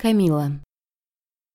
Камила.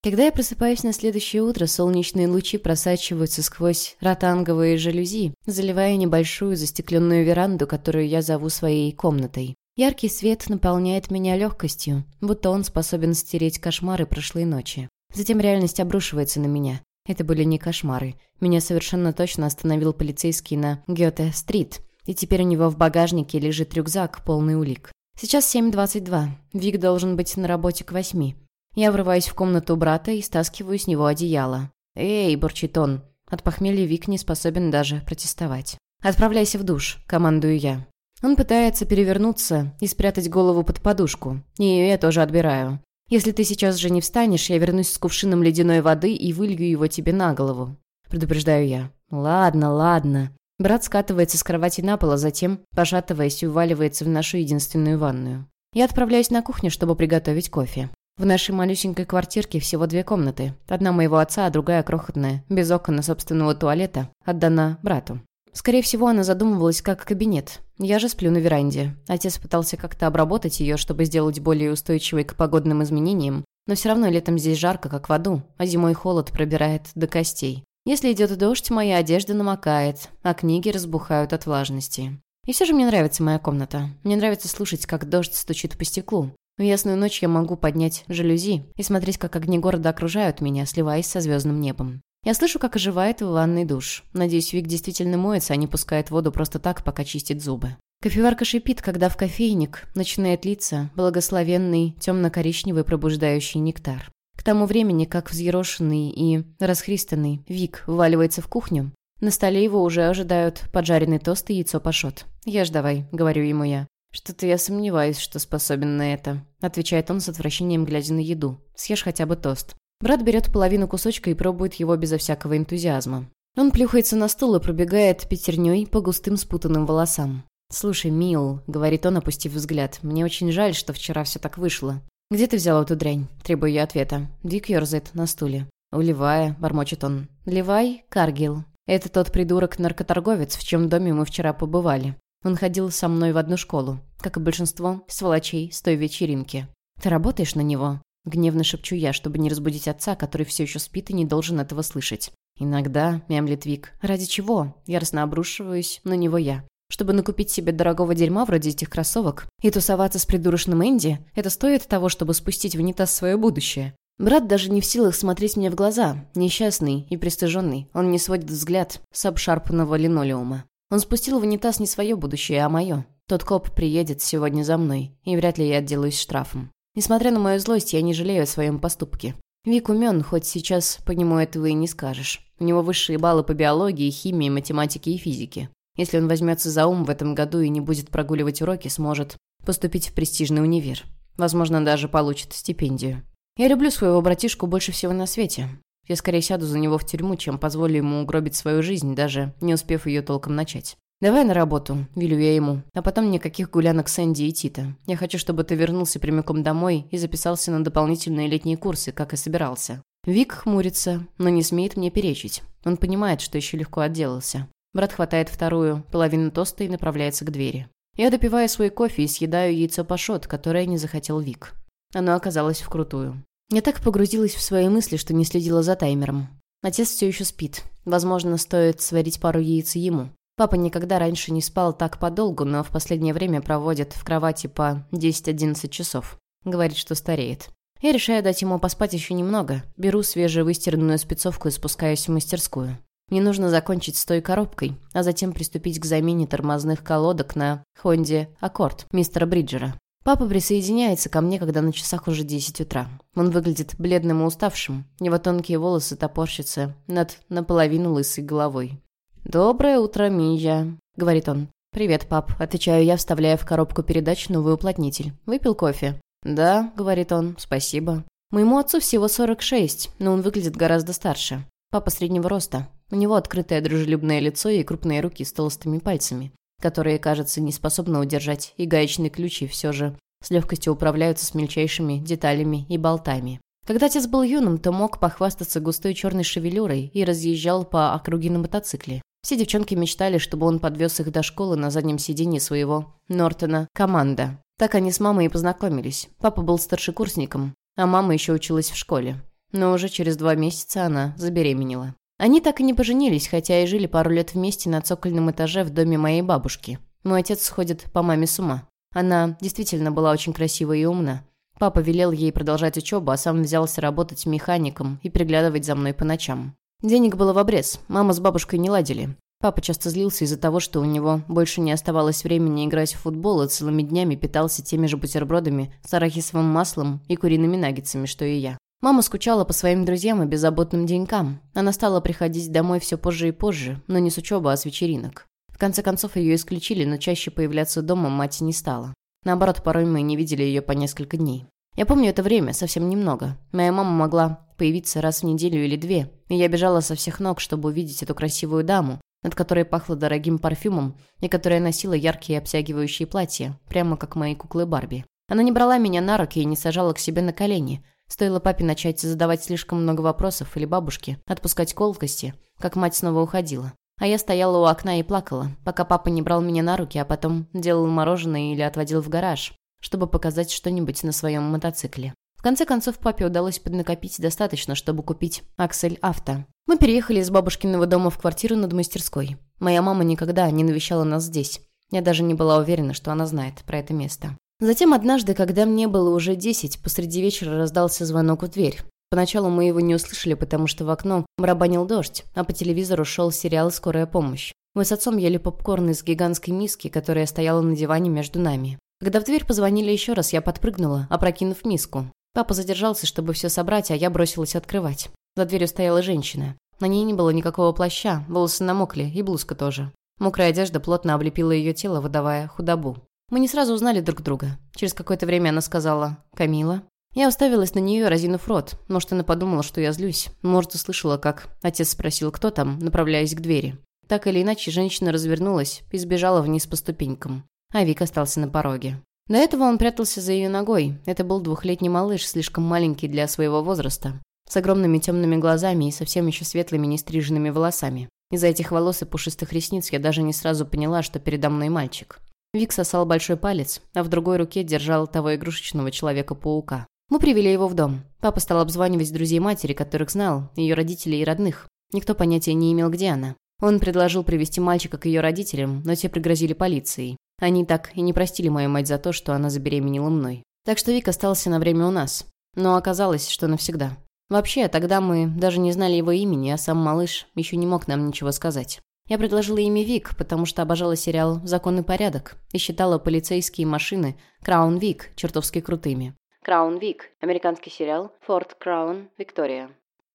Когда я просыпаюсь на следующее утро, солнечные лучи просачиваются сквозь ротанговые жалюзи, заливая небольшую застекленную веранду, которую я зову своей комнатой. Яркий свет наполняет меня легкостью, будто он способен стереть кошмары прошлой ночи. Затем реальность обрушивается на меня. Это были не кошмары. Меня совершенно точно остановил полицейский на Гёте-стрит, и теперь у него в багажнике лежит рюкзак, полный улик. Сейчас 7.22. Вик должен быть на работе к восьми. Я врываюсь в комнату брата и стаскиваю с него одеяло. «Эй!» – бурчит он. От похмелья Вик не способен даже протестовать. «Отправляйся в душ», – командую я. Он пытается перевернуться и спрятать голову под подушку. И я тоже отбираю. «Если ты сейчас же не встанешь, я вернусь с кувшином ледяной воды и вылью его тебе на голову», – предупреждаю я. «Ладно, ладно». Брат скатывается с кровати на пол, а затем, пошатываясь, уваливается в нашу единственную ванную. Я отправляюсь на кухню, чтобы приготовить кофе. В нашей малюсенькой квартирке всего две комнаты. Одна моего отца, а другая крохотная, без окон и собственного туалета, отдана брату. Скорее всего, она задумывалась как кабинет. Я же сплю на веранде. Отец пытался как-то обработать ее, чтобы сделать более устойчивой к погодным изменениям, но все равно летом здесь жарко, как в аду, а зимой холод пробирает до костей. Если идет дождь, моя одежда намокает, а книги разбухают от влажности. И все же мне нравится моя комната. Мне нравится слушать, как дождь стучит по стеклу. В ясную ночь я могу поднять жалюзи и смотреть, как огни города окружают меня, сливаясь со звездным небом. Я слышу, как оживает в ванной душ. Надеюсь, Вик действительно моется, а не пускает воду просто так, пока чистит зубы. Кофеварка шипит, когда в кофейник начинает литься благословенный темно-коричневый пробуждающий нектар. К тому времени, как взъерошенный и расхристанный Вик вваливается в кухню, на столе его уже ожидают поджаренный тост и яйцо пашот. «Ешь давай», — говорю ему я. «Что-то я сомневаюсь, что способен на это», — отвечает он с отвращением, глядя на еду. «Съешь хотя бы тост». Брат берет половину кусочка и пробует его безо всякого энтузиазма. Он плюхается на стул и пробегает пятерней по густым спутанным волосам. «Слушай, Мил», — говорит он, опустив взгляд, — «мне очень жаль, что вчера все так вышло». «Где ты взял эту дрянь?» — требую я ответа. Дик ерзает на стуле. «Уливая», — бормочет он. «Ливай, Каргил. Это тот придурок-наркоторговец, в чем доме мы вчера побывали. Он ходил со мной в одну школу, как и большинство сволочей с той вечеринки. «Ты работаешь на него?» Гневно шепчу я, чтобы не разбудить отца, который все еще спит и не должен этого слышать. «Иногда», — мямлит Вик. «Ради чего?» Яростно обрушиваюсь на него я. Чтобы накупить себе дорогого дерьма вроде этих кроссовок и тусоваться с придурочным Энди, это стоит того, чтобы спустить в унитаз свое будущее. Брат даже не в силах смотреть мне в глаза, несчастный и пристыженный. Он не сводит взгляд с обшарпанного линолеума. Он спустил в унитаз не свое будущее, а мое. Тот коп приедет сегодня за мной, и вряд ли я отделаюсь штрафом. Несмотря на мою злость, я не жалею о своем поступке. Вик умен, хоть сейчас по нему этого и не скажешь. У него высшие баллы по биологии, химии, математике и физике. Если он возьмется за ум в этом году и не будет прогуливать уроки, сможет поступить в престижный универ. Возможно, даже получит стипендию. Я люблю своего братишку больше всего на свете. Я скорее сяду за него в тюрьму, чем позволю ему угробить свою жизнь, даже не успев ее толком начать. «Давай на работу», — велю я ему. «А потом никаких гулянок с Энди и Тита. Я хочу, чтобы ты вернулся прямиком домой и записался на дополнительные летние курсы, как и собирался». Вик хмурится, но не смеет мне перечить. Он понимает, что еще легко отделался. Брат хватает вторую половину тоста и направляется к двери. Я допиваю свой кофе и съедаю яйцо пашот, которое не захотел Вик. Оно оказалось вкрутую. Я так погрузилась в свои мысли, что не следила за таймером. Отец все еще спит. Возможно, стоит сварить пару яиц ему. Папа никогда раньше не спал так подолгу, но в последнее время проводит в кровати по 10-11 часов. Говорит, что стареет. Я решаю дать ему поспать еще немного. Беру свежевыстиранную спецовку и спускаюсь в мастерскую. Мне нужно закончить с той коробкой, а затем приступить к замене тормозных колодок на Хонде Аккорд мистера Бриджера. Папа присоединяется ко мне, когда на часах уже 10 утра. Он выглядит бледным и уставшим. Его тонкие волосы топорщатся над наполовину лысой головой. «Доброе утро, Мия», — говорит он. «Привет, пап», — отвечаю я, вставляя в коробку передач новый уплотнитель. «Выпил кофе?» «Да», — говорит он, — «спасибо». Моему отцу всего 46, но он выглядит гораздо старше. Папа среднего роста. У него открытое дружелюбное лицо и крупные руки с толстыми пальцами которые, кажется, не способны удержать, и гаечные ключи все же с легкостью управляются с мельчайшими деталями и болтами. Когда отец был юным, то мог похвастаться густой черной шевелюрой и разъезжал по округе на мотоцикле. Все девчонки мечтали, чтобы он подвез их до школы на заднем сиденье своего Нортона «Команда». Так они с мамой и познакомились. Папа был старшекурсником, а мама еще училась в школе. Но уже через два месяца она забеременела. Они так и не поженились, хотя и жили пару лет вместе на цокольном этаже в доме моей бабушки. Мой отец сходит по маме с ума. Она действительно была очень красивая и умна. Папа велел ей продолжать учебу, а сам взялся работать механиком и приглядывать за мной по ночам. Денег было в обрез, мама с бабушкой не ладили. Папа часто злился из-за того, что у него больше не оставалось времени играть в футбол и целыми днями питался теми же бутербродами с арахисовым маслом и куриными наггетсами, что и я. Мама скучала по своим друзьям и беззаботным денькам. Она стала приходить домой все позже и позже, но не с учебы, а с вечеринок. В конце концов, ее исключили, но чаще появляться дома мать не стала. Наоборот, порой мы не видели ее по несколько дней. Я помню это время, совсем немного. Моя мама могла появиться раз в неделю или две, и я бежала со всех ног, чтобы увидеть эту красивую даму, над которой пахло дорогим парфюмом и которая носила яркие обтягивающие платья, прямо как мои куклы Барби. Она не брала меня на руки и не сажала к себе на колени, Стоило папе начать задавать слишком много вопросов или бабушке отпускать колкости, как мать снова уходила. А я стояла у окна и плакала, пока папа не брал меня на руки, а потом делал мороженое или отводил в гараж, чтобы показать что-нибудь на своем мотоцикле. В конце концов, папе удалось поднакопить достаточно, чтобы купить «Аксель Авто». Мы переехали из бабушкиного дома в квартиру над мастерской. Моя мама никогда не навещала нас здесь. Я даже не была уверена, что она знает про это место. Затем однажды, когда мне было уже десять, посреди вечера раздался звонок в дверь. Поначалу мы его не услышали, потому что в окно барабанил дождь, а по телевизору шел сериал «Скорая помощь». Мы с отцом ели попкорн из гигантской миски, которая стояла на диване между нами. Когда в дверь позвонили еще раз, я подпрыгнула, опрокинув миску. Папа задержался, чтобы все собрать, а я бросилась открывать. За дверью стояла женщина. На ней не было никакого плаща, волосы намокли, и блузка тоже. Мокрая одежда плотно облепила ее тело, выдавая худобу. Мы не сразу узнали друг друга. Через какое-то время она сказала «Камила». Я уставилась на нее, разинув рот. Может, она подумала, что я злюсь. Может, услышала, как отец спросил, кто там, направляясь к двери. Так или иначе, женщина развернулась и сбежала вниз по ступенькам. А Вик остался на пороге. До этого он прятался за ее ногой. Это был двухлетний малыш, слишком маленький для своего возраста. С огромными темными глазами и совсем еще светлыми нестриженными волосами. Из-за этих волос и пушистых ресниц я даже не сразу поняла, что передо мной мальчик. Вик сосал большой палец, а в другой руке держал того игрушечного Человека-паука. Мы привели его в дом. Папа стал обзванивать друзей матери, которых знал, ее родителей и родных. Никто понятия не имел, где она. Он предложил привести мальчика к ее родителям, но те пригрозили полицией. Они так и не простили мою мать за то, что она забеременела мной. Так что Вик остался на время у нас. Но оказалось, что навсегда. Вообще, тогда мы даже не знали его имени, а сам малыш еще не мог нам ничего сказать. Я предложила имя Вик, потому что обожала сериал «Закон и порядок» и считала полицейские машины «Краун Вик» чертовски крутыми. «Краун Вик» – американский сериал «Форт Краун, Виктория».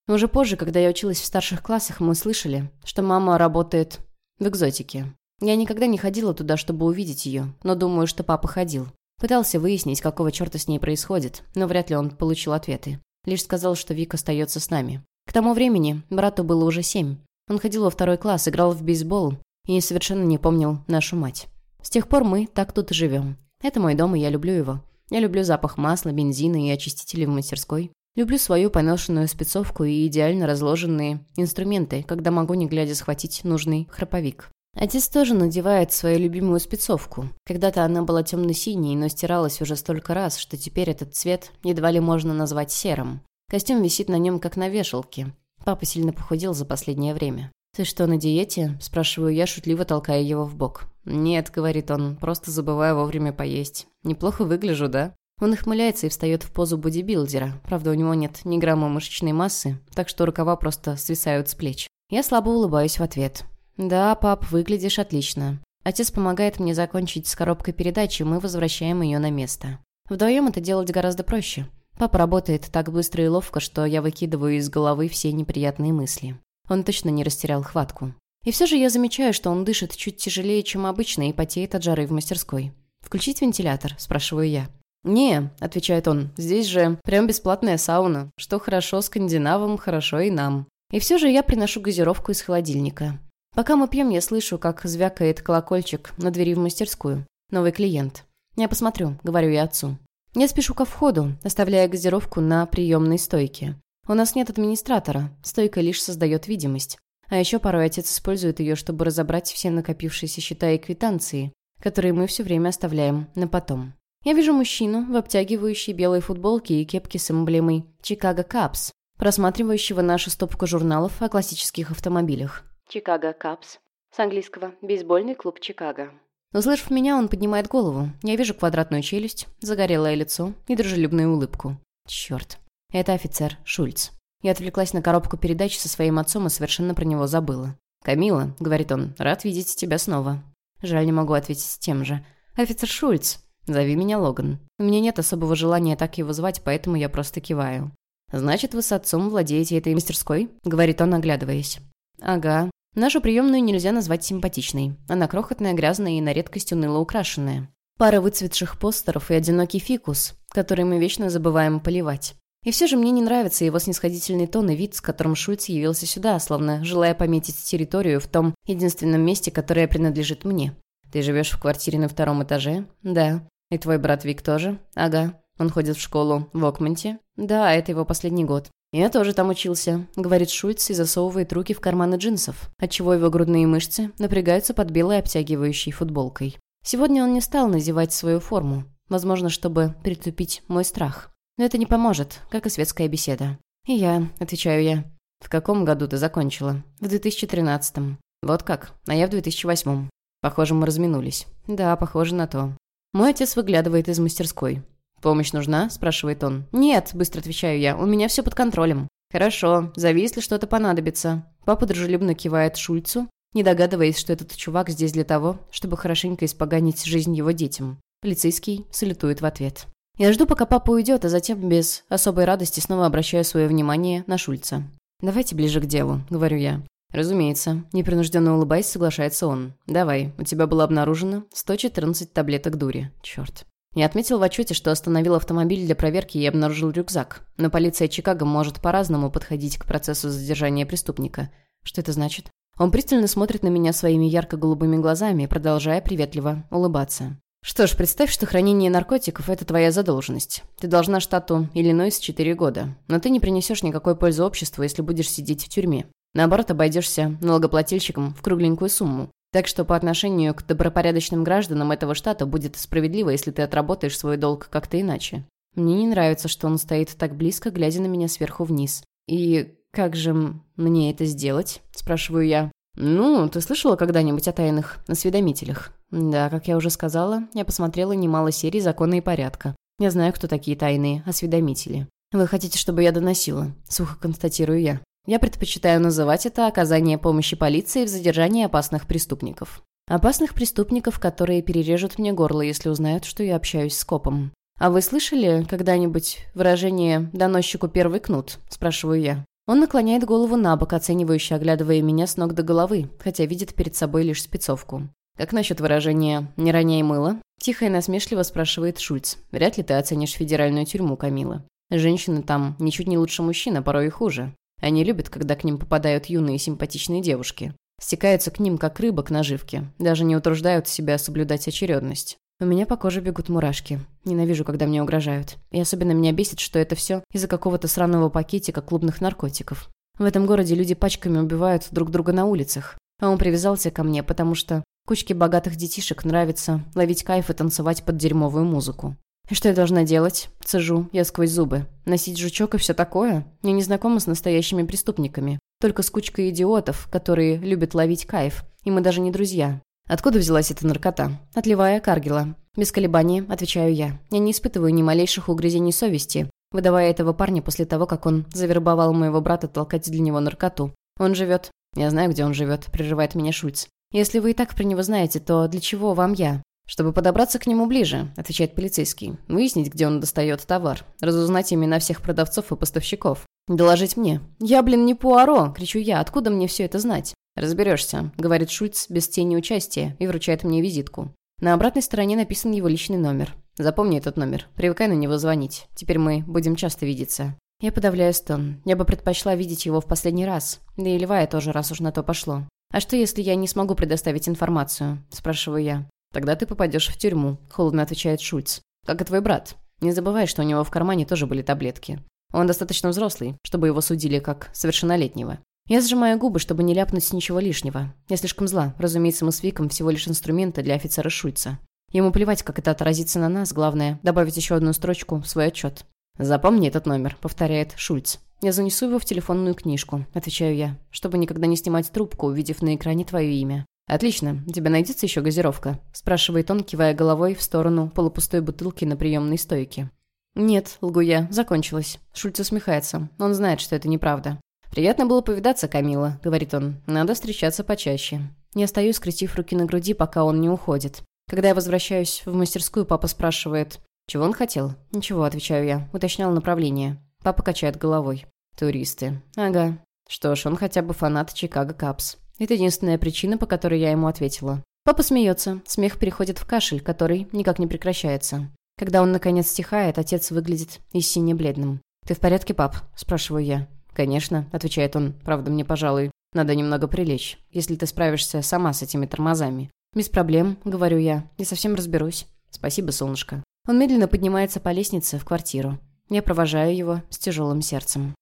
Уже позже, когда я училась в старших классах, мы слышали, что мама работает в экзотике. Я никогда не ходила туда, чтобы увидеть ее, но думаю, что папа ходил. Пытался выяснить, какого черта с ней происходит, но вряд ли он получил ответы. Лишь сказал, что Вик остается с нами. К тому времени брату было уже семь, он ходил во второй класс, играл в бейсбол и совершенно не помнил нашу мать. С тех пор мы так тут и живем. Это мой дом, и я люблю его. Я люблю запах масла, бензина и очистителей в мастерской. Люблю свою поношенную спецовку и идеально разложенные инструменты, когда могу не глядя схватить нужный храповик. Отец тоже надевает свою любимую спецовку. Когда-то она была темно-синей, но стиралась уже столько раз, что теперь этот цвет едва ли можно назвать серым. Костюм висит на нем, как на вешалке. Папа сильно похудел за последнее время. «Ты что, на диете?» – спрашиваю я, шутливо толкая его в бок. «Нет», – говорит он, – «просто забываю вовремя поесть. Неплохо выгляжу, да?» Он ухмыляется и встает в позу бодибилдера. Правда, у него нет ни грамма мышечной массы, так что рукава просто свисают с плеч. Я слабо улыбаюсь в ответ. «Да, пап, выглядишь отлично». Отец помогает мне закончить с коробкой передач, и мы возвращаем ее на место. Вдвоем это делать гораздо проще. Папа работает так быстро и ловко, что я выкидываю из головы все неприятные мысли. Он точно не растерял хватку. И все же я замечаю, что он дышит чуть тяжелее, чем обычно, и потеет от жары в мастерской. «Включить вентилятор?» – спрашиваю я. «Не», – отвечает он, – «здесь же прям бесплатная сауна. Что хорошо скандинавам, хорошо и нам». И все же я приношу газировку из холодильника. Пока мы пьем, я слышу, как звякает колокольчик на двери в мастерскую. Новый клиент. «Я посмотрю», – говорю я отцу. Я спешу ко входу, оставляя газировку на приемной стойке. У нас нет администратора, стойка лишь создает видимость. А еще порой отец использует ее, чтобы разобрать все накопившиеся счета и квитанции, которые мы все время оставляем на потом. Я вижу мужчину в обтягивающей белой футболке и кепке с эмблемой «Чикаго Капс», просматривающего нашу стопку журналов о классических автомобилях. «Чикаго Капс». С английского «Бейсбольный клуб Чикаго». Услышав меня, он поднимает голову. Я вижу квадратную челюсть, загорелое лицо и дружелюбную улыбку. Черт. Это офицер Шульц. Я отвлеклась на коробку передач со своим отцом и совершенно про него забыла. «Камила», — говорит он, — «рад видеть тебя снова». Жаль, не могу ответить тем же. «Офицер Шульц, зови меня Логан. У меня нет особого желания так его звать, поэтому я просто киваю». «Значит, вы с отцом владеете этой мастерской?» — говорит он, оглядываясь. «Ага. Нашу приемную нельзя назвать симпатичной. Она крохотная, грязная и на редкость уныло украшенная. Пара выцветших постеров и одинокий фикус, который мы вечно забываем поливать. И все же мне не нравится его снисходительный тон и вид, с которым Шульц явился сюда, словно желая пометить территорию в том единственном месте, которое принадлежит мне. «Ты живешь в квартире на втором этаже?» «Да». «И твой брат Вик тоже?» «Ага». «Он ходит в школу в Окмонте?» «Да, это его последний год». «Я тоже там учился», — говорит Шульц и засовывает руки в карманы джинсов, отчего его грудные мышцы напрягаются под белой обтягивающей футболкой. Сегодня он не стал назевать свою форму, возможно, чтобы притупить мой страх. Но это не поможет, как и светская беседа. И я, отвечаю я. В каком году ты закончила? В 2013-м. Вот как, а я в 2008-м. Похоже, мы разминулись. Да, похоже на то. Мой отец выглядывает из мастерской. «Помощь нужна?» – спрашивает он. «Нет», – быстро отвечаю я, – «у меня все под контролем». «Хорошо, зови, если что-то понадобится». Папа дружелюбно кивает Шульцу, не догадываясь, что этот чувак здесь для того, чтобы хорошенько испоганить жизнь его детям. Полицейский салютует в ответ. Я жду, пока папа уйдет, а затем без особой радости снова обращаю свое внимание на Шульца. «Давайте ближе к делу», — говорю я. «Разумеется». Непринужденно улыбаясь, соглашается он. «Давай, у тебя было обнаружено 114 таблеток дури. Черт». Я отметил в отчете, что остановил автомобиль для проверки и обнаружил рюкзак. Но полиция Чикаго может по-разному подходить к процессу задержания преступника. Что это значит? Он пристально смотрит на меня своими ярко-голубыми глазами, продолжая приветливо улыбаться. Что ж, представь, что хранение наркотиков – это твоя задолженность. Ты должна штату Иллинойс 4 года, но ты не принесешь никакой пользы обществу, если будешь сидеть в тюрьме. Наоборот, обойдешься налогоплательщикам в кругленькую сумму. Так что по отношению к добропорядочным гражданам этого штата будет справедливо, если ты отработаешь свой долг как-то иначе. Мне не нравится, что он стоит так близко, глядя на меня сверху вниз. И как же мне это сделать? Спрашиваю я. «Ну, ты слышала когда-нибудь о тайных осведомителях?» «Да, как я уже сказала, я посмотрела немало серий «Закона и порядка». Я знаю, кто такие тайные осведомители. Вы хотите, чтобы я доносила?» Сухо констатирую я. Я предпочитаю называть это оказание помощи полиции в задержании опасных преступников. Опасных преступников, которые перережут мне горло, если узнают, что я общаюсь с копом. «А вы слышали когда-нибудь выражение «доносчику первый кнут»?» – спрашиваю я. Он наклоняет голову на бок, оценивающе оглядывая меня с ног до головы, хотя видит перед собой лишь спецовку. «Как насчет выражения «не роняй мыло»?» Тихо и насмешливо спрашивает Шульц. «Вряд ли ты оценишь федеральную тюрьму, Камила. Женщины там ничуть не лучше мужчин, а порой и хуже. Они любят, когда к ним попадают юные симпатичные девушки. Стекаются к ним, как рыба к наживке. Даже не утруждают себя соблюдать очередность. У меня по коже бегут мурашки. Ненавижу, когда мне угрожают. И особенно меня бесит, что это все из-за какого-то сраного пакетика клубных наркотиков. В этом городе люди пачками убивают друг друга на улицах. А он привязался ко мне, потому что кучке богатых детишек нравится ловить кайф и танцевать под дерьмовую музыку. И что я должна делать? Цежу, я сквозь зубы. Носить жучок и все такое? Я не знакома с настоящими преступниками. Только с кучкой идиотов, которые любят ловить кайф. И мы даже не друзья. Откуда взялась эта наркота? Отливая Каргела. Без колебаний, отвечаю я. Я не испытываю ни малейших угрызений совести, выдавая этого парня после того, как он завербовал моего брата толкать для него наркоту. Он живет... Я знаю, где он живет, прерывает меня Шульц. Если вы и так про него знаете, то для чего вам я? «Чтобы подобраться к нему ближе», — отвечает полицейский. «Выяснить, где он достает товар. Разузнать имена всех продавцов и поставщиков. Доложить мне. Я, блин, не Пуаро!» — кричу я. «Откуда мне все это знать?» «Разберешься», — говорит Шульц без тени участия и вручает мне визитку. На обратной стороне написан его личный номер. Запомни этот номер. Привыкай на него звонить. Теперь мы будем часто видеться. Я подавляю стон. Я бы предпочла видеть его в последний раз. Да и Левая тоже, раз уж на то пошло. «А что, если я не смогу предоставить информацию?» – спрашиваю я. «Тогда ты попадешь в тюрьму», – холодно отвечает Шульц. «Как и твой брат. Не забывай, что у него в кармане тоже были таблетки. Он достаточно взрослый, чтобы его судили как совершеннолетнего. Я сжимаю губы, чтобы не ляпнуть ничего лишнего. Я слишком зла. Разумеется, мы с Виком всего лишь инструменты для офицера Шульца. Ему плевать, как это отразится на нас, главное — добавить еще одну строчку в свой отчет. «Запомни этот номер», — повторяет Шульц. «Я занесу его в телефонную книжку», — отвечаю я, чтобы никогда не снимать трубку, увидев на экране твое имя. «Отлично. У тебя найдется еще газировка?» — спрашивает он, кивая головой в сторону полупустой бутылки на приемной стойке. «Нет», — лгу я, — «закончилось». Шульц усмехается. Он знает, что это неправда. «Приятно было повидаться, Камила», — говорит он. «Надо встречаться почаще». Не остаюсь, скрестив руки на груди, пока он не уходит. Когда я возвращаюсь в мастерскую, папа спрашивает, «Чего он хотел?» «Ничего», — отвечаю я. Уточнял направление. Папа качает головой. «Туристы». «Ага». Что ж, он хотя бы фанат Чикаго Капс. Это единственная причина, по которой я ему ответила. Папа смеется. Смех переходит в кашель, который никак не прекращается. Когда он, наконец, стихает, отец выглядит и сине-бледным. «Ты в порядке, пап?» – спрашиваю я. «Конечно», – отвечает он. «Правда, мне, пожалуй, надо немного прилечь, если ты справишься сама с этими тормозами». «Без проблем», — говорю я. «Я совсем разберусь». «Спасибо, солнышко». Он медленно поднимается по лестнице в квартиру. Я провожаю его с тяжелым сердцем.